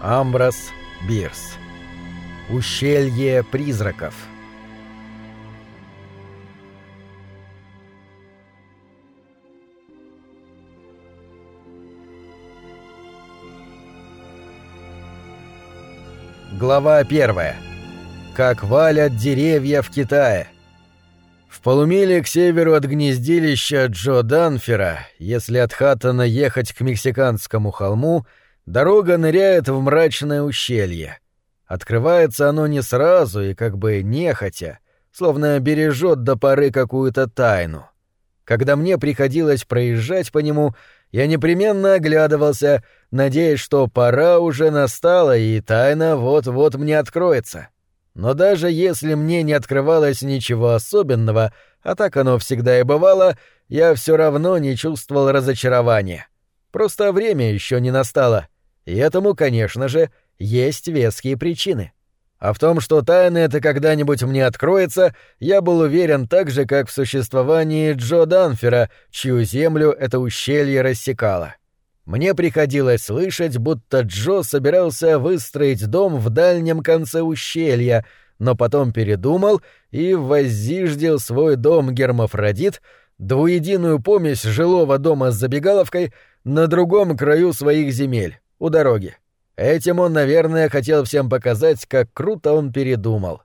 Амброс Бирс. Ущелье призраков. Глава первая. Как валят деревья в Китае. В полумиле к северу от гнездилища Джо Данфера, если от Хаттона ехать к мексиканскому холму, Дорога ныряет в мрачное ущелье. Открывается оно не сразу и как бы нехотя, словно бережет до поры какую-то тайну. Когда мне приходилось проезжать по нему, я непременно оглядывался, надеясь, что пора уже настала и тайна вот-вот мне откроется. Но даже если мне не открывалось ничего особенного, а так оно всегда и бывало, я все равно не чувствовал разочарования. Просто время еще не настало — и этому, конечно же, есть веские причины. А в том, что тайна это когда-нибудь мне откроется, я был уверен так же, как в существовании Джо Данфера, чью землю это ущелье рассекало. Мне приходилось слышать, будто Джо собирался выстроить дом в дальнем конце ущелья, но потом передумал и воззиждил свой дом гермафродит, двуединую помесь жилого дома с забегаловкой, на другом краю своих земель у дороги. Этим он, наверное, хотел всем показать, как круто он передумал.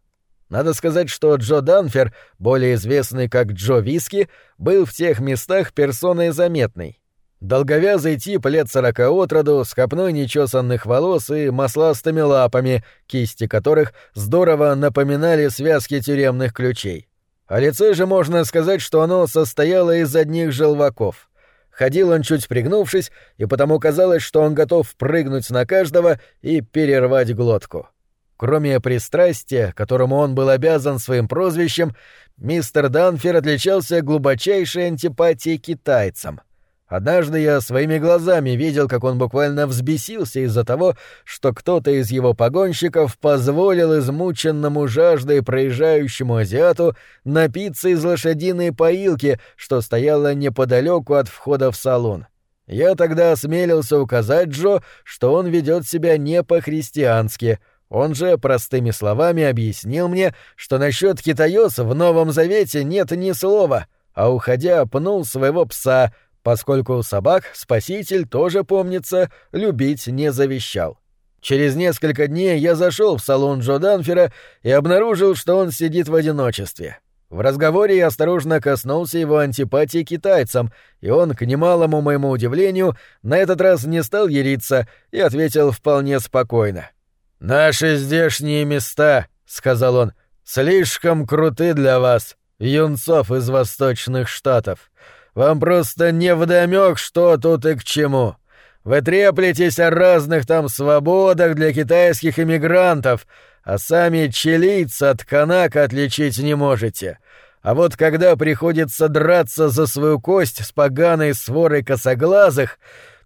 Надо сказать, что Джо Данфер, более известный как Джо Виски, был в тех местах персоной заметной. Долговязый тип лет сорока от роду, с копной нечесанных волос и масластыми лапами, кисти которых здорово напоминали связки тюремных ключей. О лице же можно сказать, что оно состояло из одних желваков — Ходил он чуть пригнувшись, и потому казалось, что он готов прыгнуть на каждого и перервать глотку. Кроме пристрастия, которому он был обязан своим прозвищем, мистер Данфер отличался глубочайшей антипатией китайцам — Однажды я своими глазами видел, как он буквально взбесился из-за того, что кто-то из его погонщиков позволил измученному жаждой проезжающему азиату напиться из лошадиной поилки, что стояла неподалеку от входа в салон. Я тогда осмелился указать Джо, что он ведет себя не по-христиански. Он же простыми словами объяснил мне, что насчет китаёс в Новом Завете нет ни слова, а уходя пнул своего пса — поскольку собак спаситель тоже, помнится, любить не завещал. Через несколько дней я зашел в салон Джо Данфера и обнаружил, что он сидит в одиночестве. В разговоре я осторожно коснулся его антипатии китайцам, и он, к немалому моему удивлению, на этот раз не стал яриться и ответил вполне спокойно. «Наши здешние места», — сказал он, — «слишком круты для вас, юнцов из восточных штатов. Вам просто не вдомёк, что тут и к чему. Вы треплетесь о разных там свободах для китайских иммигрантов, а сами чилийца от канака отличить не можете. А вот когда приходится драться за свою кость с поганой сворой косоглазых,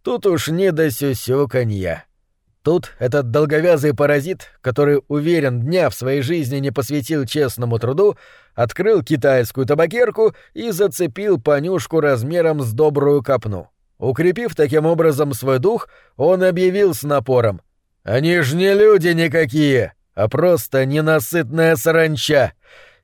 тут уж не до сюсюканья. Тут этот долговязый паразит, который уверен дня в своей жизни не посвятил честному труду, открыл китайскую табакерку и зацепил понюшку размером с добрую копну. Укрепив таким образом свой дух, он объявил с напором. «Они ж не люди никакие, а просто ненасытная саранча.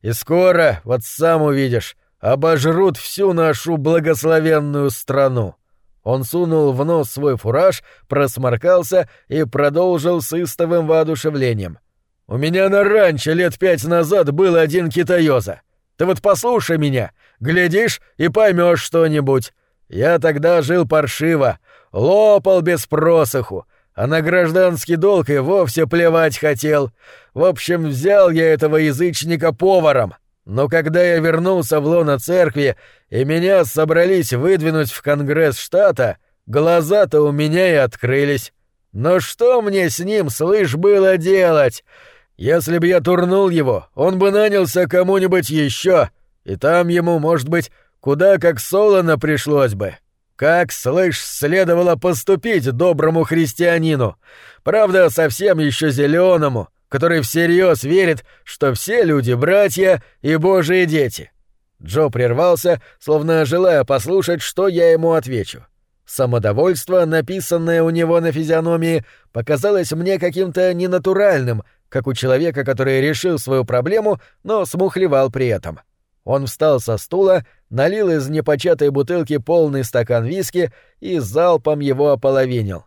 И скоро, вот сам увидишь, обожрут всю нашу благословенную страну». Он сунул в нос свой фураж, просморкался и продолжил с истовым воодушевлением. «У меня на ранчо лет пять назад был один китаёза. Ты вот послушай меня, глядишь и поймешь что-нибудь. Я тогда жил паршиво, лопал без просоху, а на гражданский долг и вовсе плевать хотел. В общем, взял я этого язычника поваром, но когда я вернулся в лоно церкви, и меня собрались выдвинуть в Конгресс штата, глаза-то у меня и открылись. Но что мне с ним, слышь, было делать? Если бы я турнул его, он бы нанялся кому-нибудь еще, и там ему, может быть, куда как солоно пришлось бы. Как, слышь, следовало поступить доброму христианину. Правда, совсем еще зеленому, который всерьез верит, что все люди — братья и божьи дети. Джо прервался, словно желая послушать, что я ему отвечу. Самодовольство, написанное у него на физиономии, показалось мне каким-то ненатуральным, как у человека, который решил свою проблему, но смухлевал при этом. Он встал со стула, налил из непочатой бутылки полный стакан виски и залпом его ополовинил.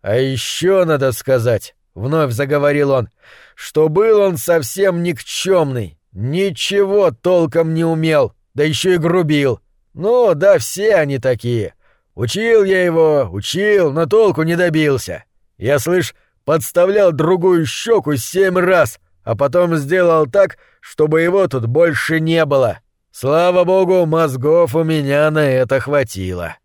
«А еще надо сказать», — вновь заговорил он, — «что был он совсем никчемный, ничего толком не умел, да еще и грубил. Ну, да все они такие. Учил я его, учил, но толку не добился. Я, слышь, подставлял другую щеку семь раз, а потом сделал так, чтобы его тут больше не было. Слава богу, мозгов у меня на это хватило.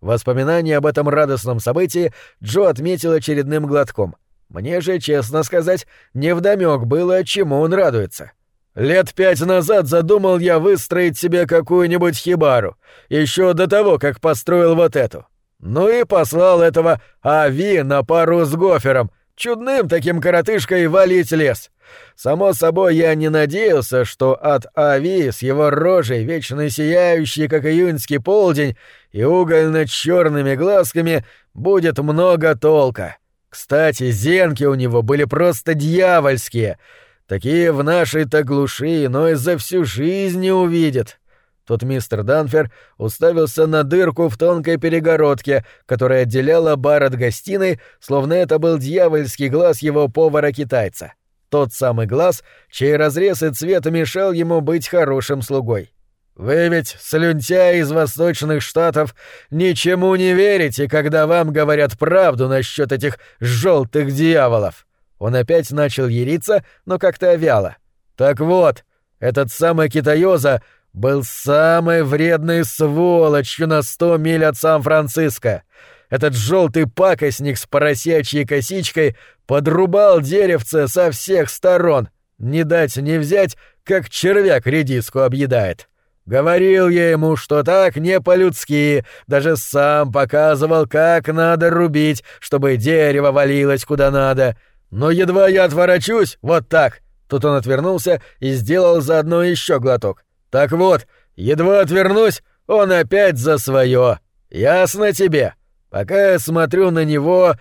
Воспоминание об этом радостном событии Джо отметил очередным глотком. Мне же, честно сказать, невдомёк было, чему он радуется. Лет пять назад задумал я выстроить себе какую-нибудь хибару, еще до того, как построил вот эту. Ну и послал этого Ави на пару с гофером, чудным таким коротышкой валить лес. Само собой, я не надеялся, что от Ави с его рожей, вечно сияющей, как июньский полдень, и угольно-черными глазками будет много толка. Кстати, зенки у него были просто дьявольские — Такие в нашей-то глуши, но и за всю жизнь не увидят. Тут мистер Данфер уставился на дырку в тонкой перегородке, которая отделяла бар от гостиной, словно это был дьявольский глаз его повара-китайца. Тот самый глаз, чей разрез и цвет мешал ему быть хорошим слугой. «Вы ведь, слюнтя из восточных штатов, ничему не верите, когда вам говорят правду насчет этих желтых дьяволов!» Он опять начал яриться, но как-то вяло. «Так вот, этот самый Китаёза был самой вредной сволочью на сто миль от Сан-Франциско. Этот желтый пакостник с поросячьей косичкой подрубал деревце со всех сторон. Не дать не взять, как червяк редиску объедает. Говорил я ему, что так не по-людски, даже сам показывал, как надо рубить, чтобы дерево валилось куда надо — но едва я отворачусь, вот так. Тут он отвернулся и сделал заодно еще глоток. Так вот, едва отвернусь, он опять за свое. Ясно тебе? Пока я смотрю на него...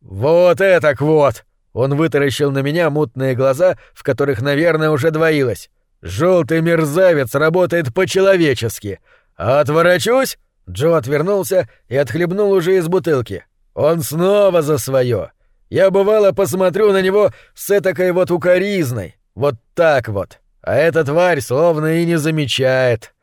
Вот это вот! Он вытаращил на меня мутные глаза, в которых, наверное, уже двоилось. Желтый мерзавец работает по-человечески. Отворачусь? Джо отвернулся и отхлебнул уже из бутылки. Он снова за свое. Я бывало посмотрю на него с этакой вот укоризной. Вот так вот. А эта тварь словно и не замечает.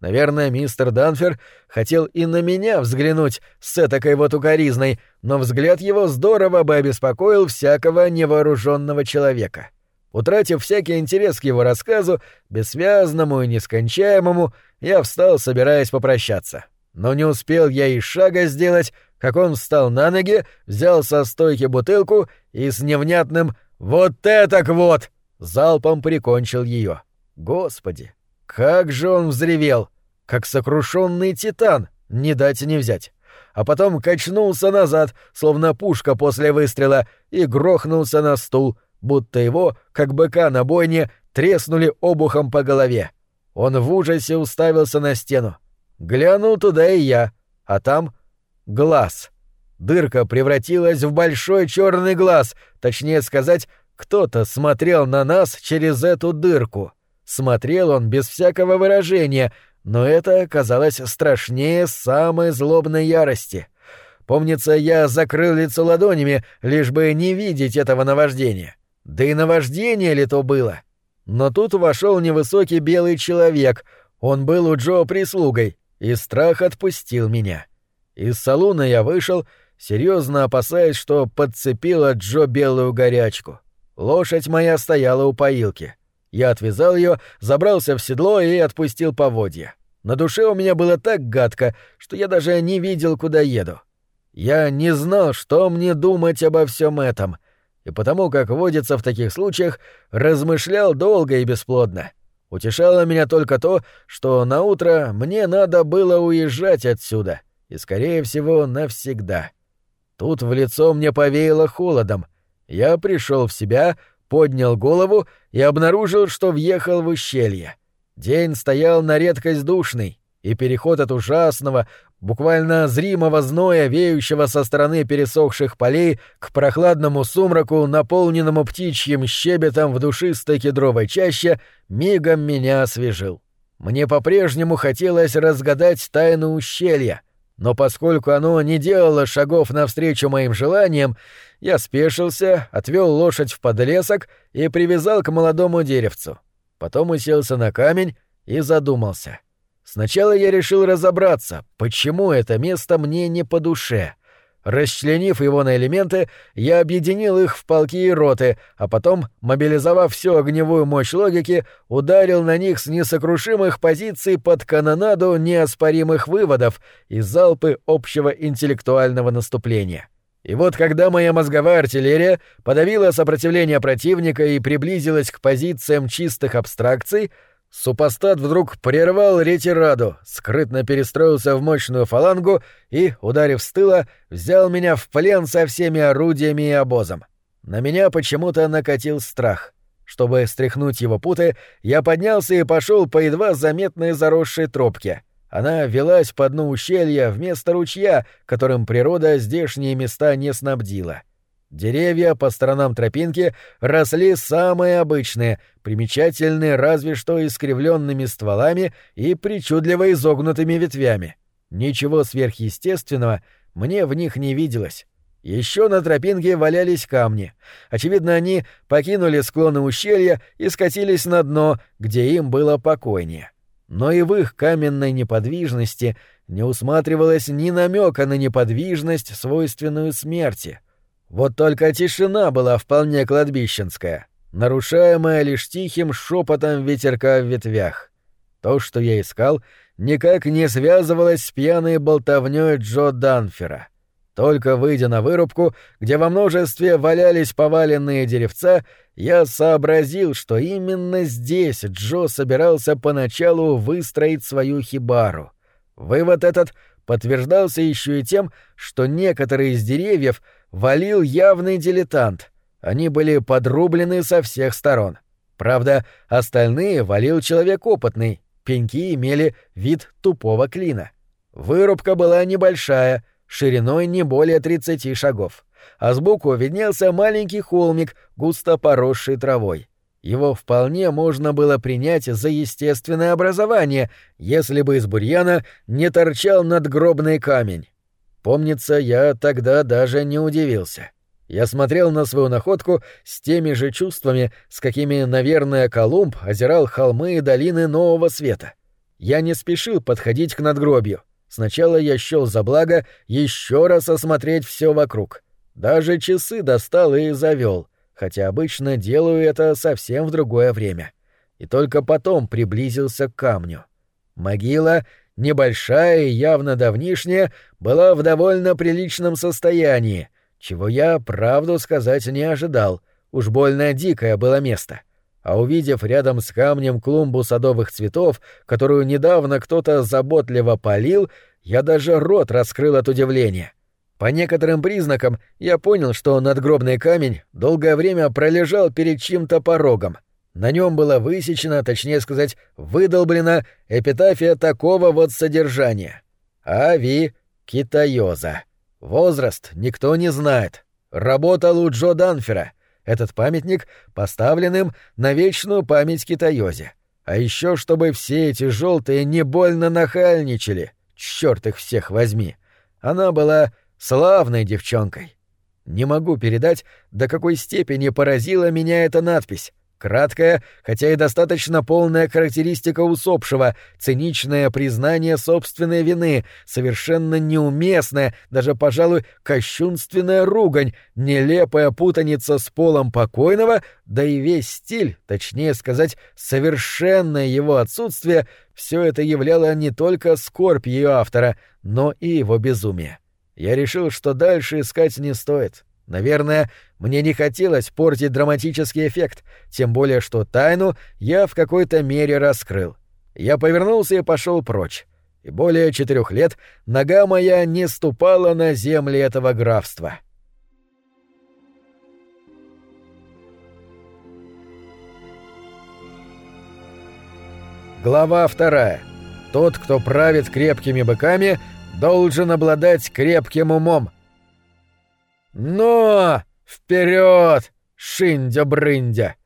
Наверное, мистер Данфер хотел и на меня взглянуть с этакой вот укоризной, но взгляд его здорово бы обеспокоил всякого невооруженного человека. Утратив всякий интерес к его рассказу, бессвязному и нескончаемому, я встал, собираясь попрощаться. Но не успел я и шага сделать, как он встал на ноги, взял со стойки бутылку и с невнятным «Вот это вот!» залпом прикончил ее. Господи, как же он взревел! Как сокрушенный титан, не дать не взять. А потом качнулся назад, словно пушка после выстрела, и грохнулся на стул, будто его, как быка на бойне, треснули обухом по голове. Он в ужасе уставился на стену. Глянул туда и я, а там глаз. Дырка превратилась в большой черный глаз, точнее сказать, кто-то смотрел на нас через эту дырку. Смотрел он без всякого выражения, но это оказалось страшнее самой злобной ярости. Помнится, я закрыл лицо ладонями, лишь бы не видеть этого наваждения. Да и наваждение ли то было? Но тут вошел невысокий белый человек. Он был у Джо прислугой, и страх отпустил меня. Из салуна я вышел, серьезно опасаясь, что подцепила Джо белую горячку. Лошадь моя стояла у поилки. Я отвязал ее, забрался в седло и отпустил поводья. На душе у меня было так гадко, что я даже не видел, куда еду. Я не знал, что мне думать обо всем этом, и потому, как водится в таких случаях, размышлял долго и бесплодно. Утешало меня только то, что на утро мне надо было уезжать отсюда — и, скорее всего, навсегда. Тут в лицо мне повеяло холодом. Я пришел в себя, поднял голову и обнаружил, что въехал в ущелье. День стоял на редкость душный, и переход от ужасного, буквально зримого зноя, веющего со стороны пересохших полей к прохладному сумраку, наполненному птичьим щебетом в душистой кедровой чаще, мигом меня освежил. Мне по-прежнему хотелось разгадать тайну ущелья, но поскольку оно не делало шагов навстречу моим желаниям, я спешился, отвел лошадь в подлесок и привязал к молодому деревцу. Потом уселся на камень и задумался — Сначала я решил разобраться, почему это место мне не по душе. Расчленив его на элементы, я объединил их в полки и роты, а потом, мобилизовав всю огневую мощь логики, ударил на них с несокрушимых позиций под канонаду неоспоримых выводов и залпы общего интеллектуального наступления. И вот когда моя мозговая артиллерия подавила сопротивление противника и приблизилась к позициям чистых абстракций, Супостат вдруг прервал ретираду, скрытно перестроился в мощную фалангу и, ударив с тыла, взял меня в плен со всеми орудиями и обозом. На меня почему-то накатил страх. Чтобы стряхнуть его путы, я поднялся и пошел по едва заметной заросшей тропке. Она велась по дну ущелья вместо ручья, которым природа здешние места не снабдила. — Деревья по сторонам тропинки росли самые обычные, примечательные разве что искривленными стволами и причудливо изогнутыми ветвями. Ничего сверхъестественного мне в них не виделось. Еще на тропинке валялись камни. Очевидно, они покинули склоны ущелья и скатились на дно, где им было покойнее. Но и в их каменной неподвижности не усматривалось ни намека на неподвижность, свойственную смерти — вот только тишина была вполне кладбищенская, нарушаемая лишь тихим шепотом ветерка в ветвях. То, что я искал, никак не связывалось с пьяной болтовнёй Джо Данфера. Только выйдя на вырубку, где во множестве валялись поваленные деревца, я сообразил, что именно здесь Джо собирался поначалу выстроить свою хибару. Вывод этот подтверждался еще и тем, что некоторые из деревьев — валил явный дилетант. Они были подрублены со всех сторон. Правда, остальные валил человек опытный, пеньки имели вид тупого клина. Вырубка была небольшая, шириной не более 30 шагов, а сбоку виднелся маленький холмик, густо поросший травой. Его вполне можно было принять за естественное образование, если бы из бурьяна не торчал надгробный камень. Помнится, я тогда даже не удивился. Я смотрел на свою находку с теми же чувствами, с какими, наверное, Колумб озирал холмы и долины Нового Света. Я не спешил подходить к надгробью. Сначала я счел за благо еще раз осмотреть все вокруг. Даже часы достал и завел, хотя обычно делаю это совсем в другое время. И только потом приблизился к камню. Могила небольшая и явно давнишняя, была в довольно приличном состоянии, чего я, правду сказать, не ожидал, уж больно дикое было место. А увидев рядом с камнем клумбу садовых цветов, которую недавно кто-то заботливо полил, я даже рот раскрыл от удивления. По некоторым признакам я понял, что надгробный камень долгое время пролежал перед чьим-то порогом — на нем было высечено, точнее сказать, выдолблена эпитафия такого вот содержания. Ави Китайоза. Возраст никто не знает. Работал у Джо Данфера. Этот памятник поставлен им на вечную память Китайозе. А еще чтобы все эти желтые не больно нахальничали. Черт их всех возьми. Она была славной девчонкой. Не могу передать, до какой степени поразила меня эта надпись. Краткая, хотя и достаточно полная характеристика усопшего, циничное признание собственной вины, совершенно неуместная, даже, пожалуй, кощунственная ругань, нелепая путаница с полом покойного, да и весь стиль, точнее сказать, совершенное его отсутствие, все это являло не только скорбь ее автора, но и его безумие. Я решил, что дальше искать не стоит. Наверное, мне не хотелось портить драматический эффект, тем более что тайну я в какой-то мере раскрыл. Я повернулся и пошел прочь. И более четырех лет нога моя не ступала на земли этого графства. Глава вторая. Тот, кто правит крепкими быками, должен обладать крепким умом. Но вперед, шиндя-брындя!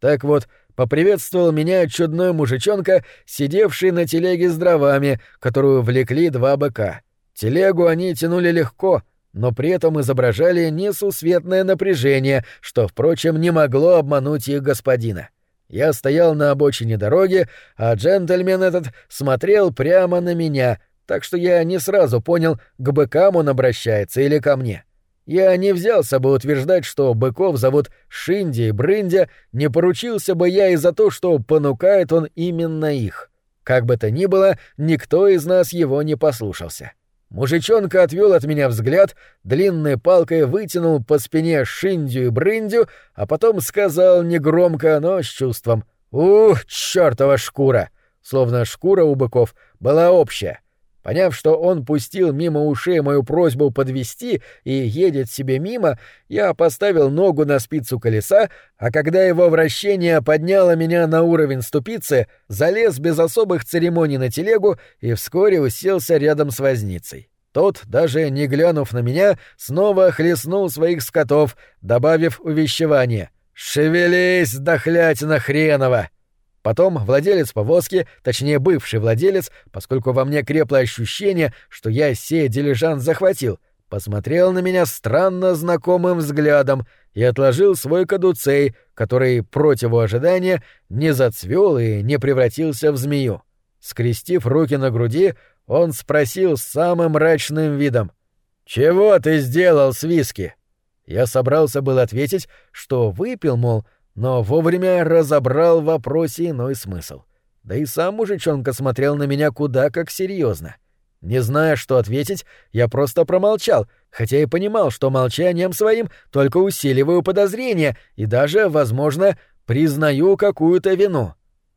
Так вот, поприветствовал меня чудной мужичонка, сидевший на телеге с дровами, которую влекли два быка. Телегу они тянули легко, но при этом изображали несусветное напряжение, что, впрочем, не могло обмануть их господина. Я стоял на обочине дороги, а джентльмен этот смотрел прямо на меня, так что я не сразу понял, к быкам он обращается или ко мне. Я не взялся бы утверждать, что быков зовут Шинди и Брындя, не поручился бы я и за то, что понукает он именно их. Как бы то ни было, никто из нас его не послушался. Мужичонка отвел от меня взгляд, длинной палкой вытянул по спине Шиндю и Брындю, а потом сказал негромко, но с чувством «Ух, чёртова шкура!» Словно шкура у быков была общая. Поняв, что он пустил мимо ушей мою просьбу подвести и едет себе мимо, я поставил ногу на спицу колеса, а когда его вращение подняло меня на уровень ступицы, залез без особых церемоний на телегу и вскоре уселся рядом с возницей. Тот, даже не глянув на меня, снова хлестнул своих скотов, добавив увещевание «Шевелись, дохлятина хренова!» Потом владелец повозки, точнее бывший владелец, поскольку во мне крепло ощущение, что я сей дилижанс захватил, посмотрел на меня странно знакомым взглядом и отложил свой кадуцей, который, против ожидания, не зацвел и не превратился в змею. Скрестив руки на груди, он спросил с самым мрачным видом. «Чего ты сделал с виски?» Я собрался был ответить, что выпил, мол, но вовремя разобрал в вопросе иной смысл. Да и сам мужичонка смотрел на меня куда как серьезно. Не зная, что ответить, я просто промолчал, хотя и понимал, что молчанием своим только усиливаю подозрения и даже, возможно, признаю какую-то вину.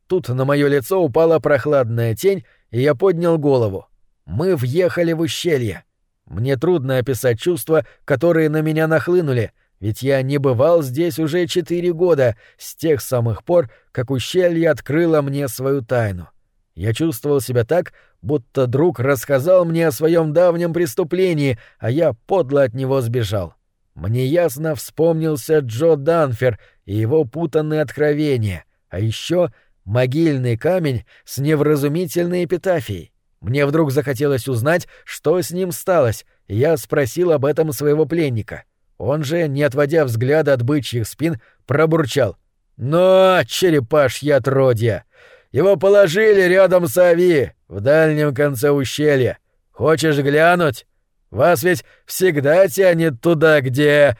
Тут на мое лицо упала прохладная тень, и я поднял голову. Мы въехали в ущелье. Мне трудно описать чувства, которые на меня нахлынули — ведь я не бывал здесь уже четыре года, с тех самых пор, как ущелье открыло мне свою тайну. Я чувствовал себя так, будто друг рассказал мне о своем давнем преступлении, а я подло от него сбежал. Мне ясно вспомнился Джо Данфер и его путанные откровения, а еще могильный камень с невразумительной эпитафией. Мне вдруг захотелось узнать, что с ним сталось, и я спросил об этом своего пленника — он же, не отводя взгляда от бычьих спин, пробурчал. «Но, черепашья отродья! Его положили рядом с Ави, в дальнем конце ущелья. Хочешь глянуть? Вас ведь всегда тянет туда, где...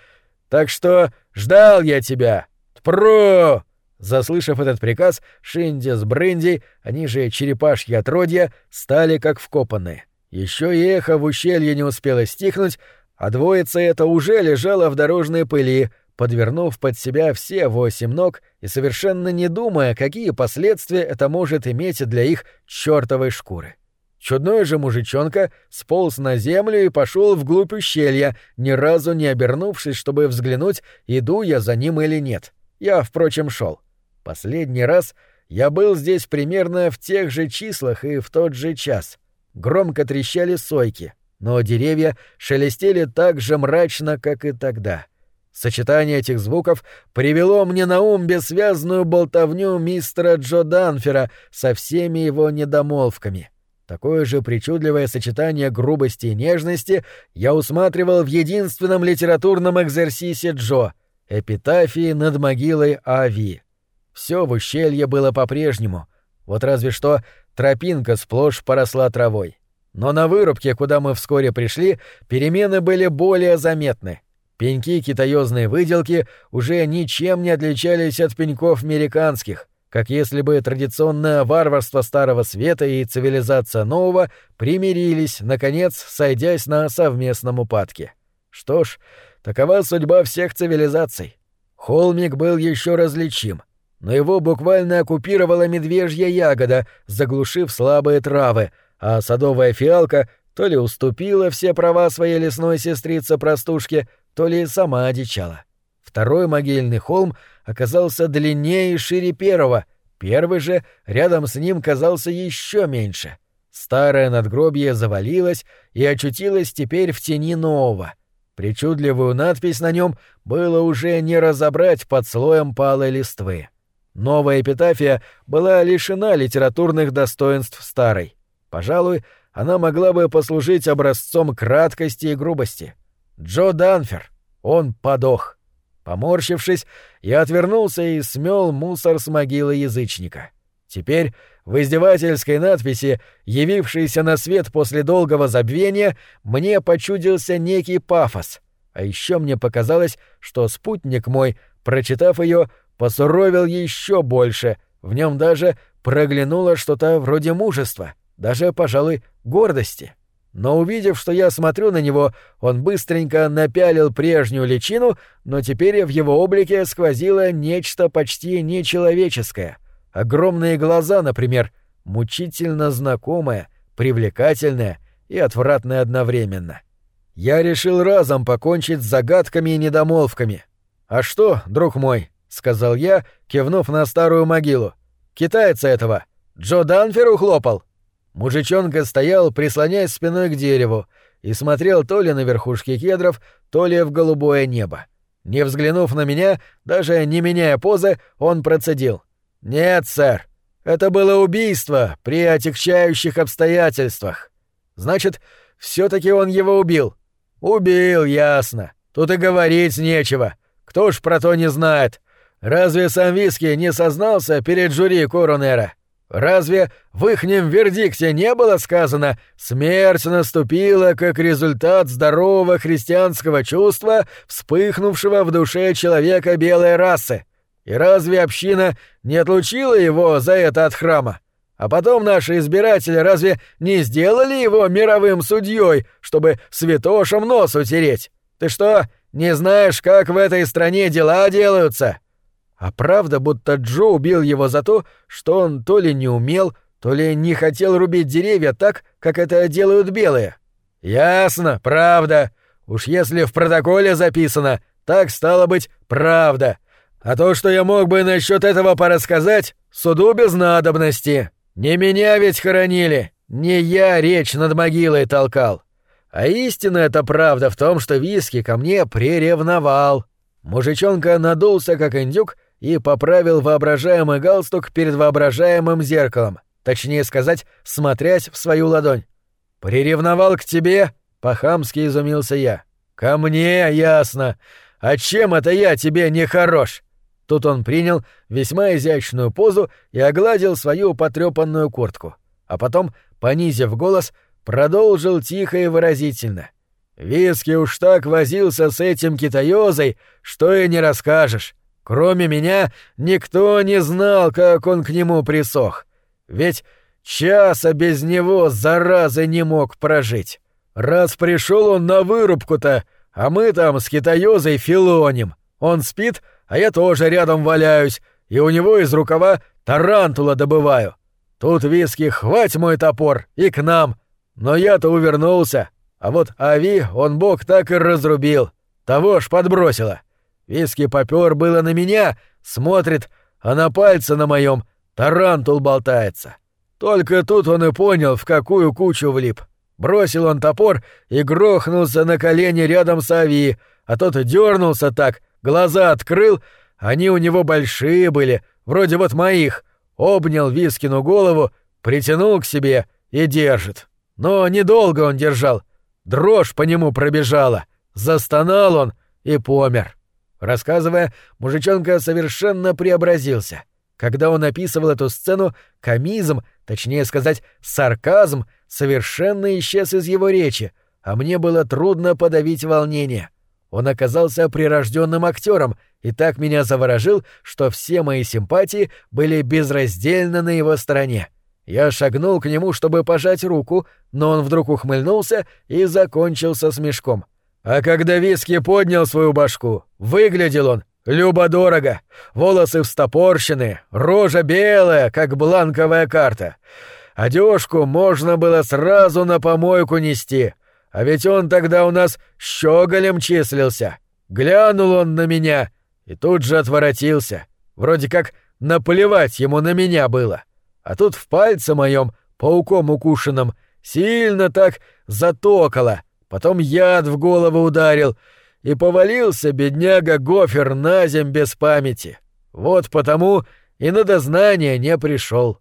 Так что ждал я тебя. Тпру!» Заслышав этот приказ, Шинди с Бренди, они же черепашьи отродья, стали как вкопанные. Еще и эхо в ущелье не успело стихнуть, а двоица эта уже лежала в дорожной пыли, подвернув под себя все восемь ног и совершенно не думая, какие последствия это может иметь для их чертовой шкуры. Чудной же мужичонка сполз на землю и пошел вглубь ущелья, ни разу не обернувшись, чтобы взглянуть, иду я за ним или нет. Я, впрочем, шел. Последний раз я был здесь примерно в тех же числах и в тот же час. Громко трещали сойки — но деревья шелестели так же мрачно, как и тогда. Сочетание этих звуков привело мне на ум бессвязную болтовню мистера Джо Данфера со всеми его недомолвками. Такое же причудливое сочетание грубости и нежности я усматривал в единственном литературном экзерсисе Джо — эпитафии над могилой Ави. Все в ущелье было по-прежнему, вот разве что тропинка сплошь поросла травой. Но на вырубке, куда мы вскоре пришли, перемены были более заметны. Пеньки китаёзной выделки уже ничем не отличались от пеньков американских, как если бы традиционное варварство Старого Света и цивилизация Нового примирились, наконец, сойдясь на совместном упадке. Что ж, такова судьба всех цивилизаций. Холмик был еще различим, но его буквально оккупировала медвежья ягода, заглушив слабые травы — а садовая фиалка то ли уступила все права своей лесной сестрице-простушке, то ли сама одичала. Второй могильный холм оказался длиннее и шире первого, первый же рядом с ним казался еще меньше. Старое надгробье завалилось и очутилось теперь в тени нового. Причудливую надпись на нем было уже не разобрать под слоем палой листвы. Новая эпитафия была лишена литературных достоинств старой. Пожалуй, она могла бы послужить образцом краткости и грубости. Джо Данфер. Он подох. Поморщившись, я отвернулся и смел мусор с могилы язычника. Теперь в издевательской надписи, явившейся на свет после долгого забвения, мне почудился некий пафос. А еще мне показалось, что спутник мой, прочитав ее, посуровил еще больше, в нем даже проглянуло что-то вроде мужества, даже, пожалуй, гордости. Но увидев, что я смотрю на него, он быстренько напялил прежнюю личину, но теперь в его облике сквозило нечто почти нечеловеческое — Огромные глаза, например, мучительно знакомое, привлекательное и отвратное одновременно. Я решил разом покончить с загадками и недомолвками. «А что, друг мой?» — сказал я, кивнув на старую могилу. «Китайца этого! Джо Данфер ухлопал!» Мужичонка стоял, прислоняясь спиной к дереву, и смотрел то ли на верхушки кедров, то ли в голубое небо. Не взглянув на меня, даже не меняя позы, он процедил. «Нет, сэр. Это было убийство при отягчающих обстоятельствах. Значит, все таки он его убил. Убил, ясно. Тут и говорить нечего. Кто ж про то не знает? Разве сам Виски не сознался перед жюри Коронера? Разве в ихнем вердикте не было сказано «смерть наступила как результат здорового христианского чувства, вспыхнувшего в душе человека белой расы»? И разве община не отлучила его за это от храма? А потом наши избиратели разве не сделали его мировым судьей, чтобы святошам нос утереть? Ты что, не знаешь, как в этой стране дела делаются? А правда, будто Джо убил его за то, что он то ли не умел, то ли не хотел рубить деревья так, как это делают белые. Ясно, правда. Уж если в протоколе записано, так стало быть, правда. А то, что я мог бы насчет этого порассказать, суду без надобности. Не меня ведь хоронили, не я речь над могилой толкал. А истина это правда в том, что Виски ко мне приревновал. Мужичонка надулся, как индюк, и поправил воображаемый галстук перед воображаемым зеркалом, точнее сказать, смотрясь в свою ладонь. «Приревновал к тебе?» — по-хамски изумился я. «Ко мне, ясно. А чем это я тебе не хорош? Тут он принял весьма изящную позу и огладил свою потрепанную куртку, а потом, понизив голос, продолжил тихо и выразительно. «Виски уж так возился с этим китаёзой, что и не расскажешь. Кроме меня никто не знал, как он к нему присох. Ведь часа без него, заразы, не мог прожить. Раз пришел он на вырубку-то, а мы там с китаёзой филоним. Он спит, — а я тоже рядом валяюсь, и у него из рукава тарантула добываю. Тут виски хвать мой топор и к нам. Но я-то увернулся, а вот Ави он бог так и разрубил. Того ж подбросило. Виски попёр было на меня, смотрит, а на пальце на моем тарантул болтается. Только тут он и понял, в какую кучу влип. Бросил он топор и грохнулся на колени рядом с Ави, а тот дернулся так, глаза открыл, они у него большие были, вроде вот моих, обнял Вискину голову, притянул к себе и держит. Но недолго он держал, дрожь по нему пробежала, застонал он и помер. Рассказывая, мужичонка совершенно преобразился. Когда он описывал эту сцену, комизм, точнее сказать, сарказм, совершенно исчез из его речи, а мне было трудно подавить волнение. Он оказался прирожденным актером и так меня заворожил, что все мои симпатии были безраздельно на его стороне. Я шагнул к нему, чтобы пожать руку, но он вдруг ухмыльнулся и закончился смешком. А когда Виски поднял свою башку, выглядел он любо-дорого, волосы встопорщены, рожа белая, как бланковая карта. Одежку можно было сразу на помойку нести — а ведь он тогда у нас щеголем числился. Глянул он на меня и тут же отворотился. Вроде как наплевать ему на меня было. А тут в пальце моем пауком укушенным, сильно так затокало, потом яд в голову ударил, и повалился бедняга Гофер на земь без памяти. Вот потому и на дознание не пришел.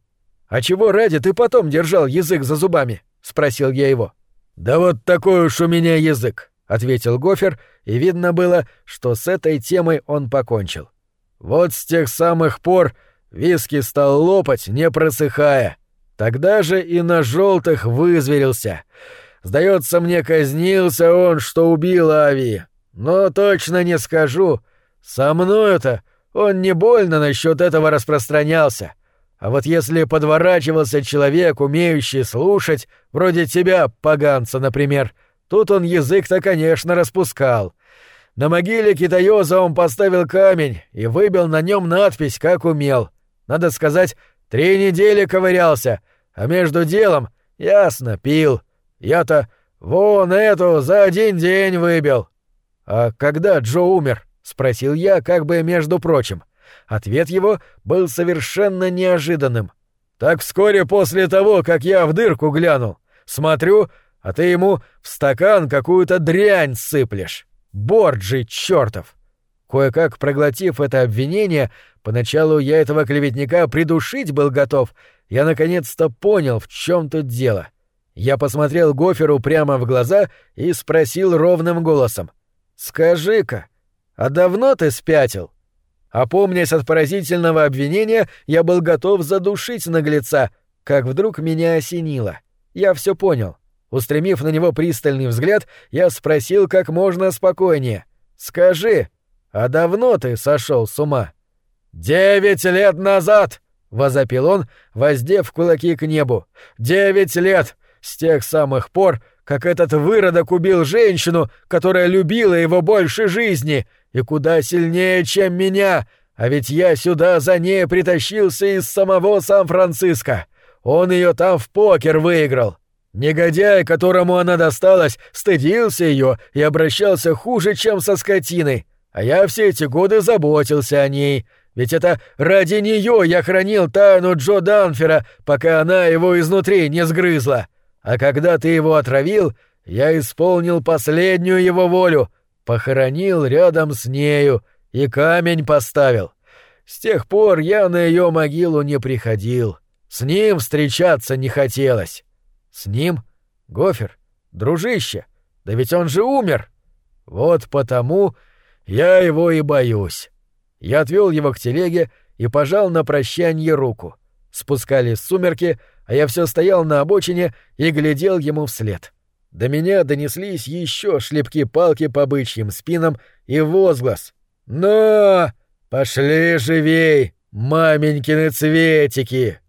«А чего ради ты потом держал язык за зубами?» — спросил я его. «Да вот такой уж у меня язык», — ответил Гофер, и видно было, что с этой темой он покончил. «Вот с тех самых пор виски стал лопать, не просыхая. Тогда же и на желтых вызверился. Сдается мне, казнился он, что убил Ави. Но точно не скажу. Со мною-то он не больно насчет этого распространялся. А вот если подворачивался человек, умеющий слушать, вроде тебя, поганца, например, тут он язык-то, конечно, распускал. На могиле китаёза он поставил камень и выбил на нем надпись, как умел. Надо сказать, три недели ковырялся, а между делом, ясно, пил. Я-то вон эту за один день выбил. А когда Джо умер? — спросил я, как бы между прочим. — Ответ его был совершенно неожиданным. «Так вскоре после того, как я в дырку глянул. Смотрю, а ты ему в стакан какую-то дрянь сыплешь. Борджи чертов!» Кое-как проглотив это обвинение, поначалу я этого клеветника придушить был готов, я наконец-то понял, в чем тут дело. Я посмотрел Гоферу прямо в глаза и спросил ровным голосом. «Скажи-ка, а давно ты спятил?» Опомнясь от поразительного обвинения, я был готов задушить наглеца, как вдруг меня осенило. Я все понял. Устремив на него пристальный взгляд, я спросил как можно спокойнее. «Скажи, а давно ты сошел с ума?» «Девять лет назад!» — возопил он, воздев кулаки к небу. «Девять лет! С тех самых пор, как этот выродок убил женщину, которая любила его больше жизни, и куда сильнее, чем меня, а ведь я сюда за ней притащился из самого Сан-Франциско. Он ее там в покер выиграл. Негодяй, которому она досталась, стыдился ее и обращался хуже, чем со скотиной. А я все эти годы заботился о ней. Ведь это ради нее я хранил тайну Джо Данфера, пока она его изнутри не сгрызла. А когда ты его отравил, я исполнил последнюю его волю, похоронил рядом с нею и камень поставил. С тех пор я на ее могилу не приходил. С ним встречаться не хотелось. С ним? Гофер? Дружище? Да ведь он же умер. Вот потому я его и боюсь. Я отвел его к телеге и пожал на прощанье руку. Спускались сумерки, а я все стоял на обочине и глядел ему вслед. До меня донеслись еще шлепки палки по бычьим спинам и возглас. «Но! Пошли живей, маменькины цветики!»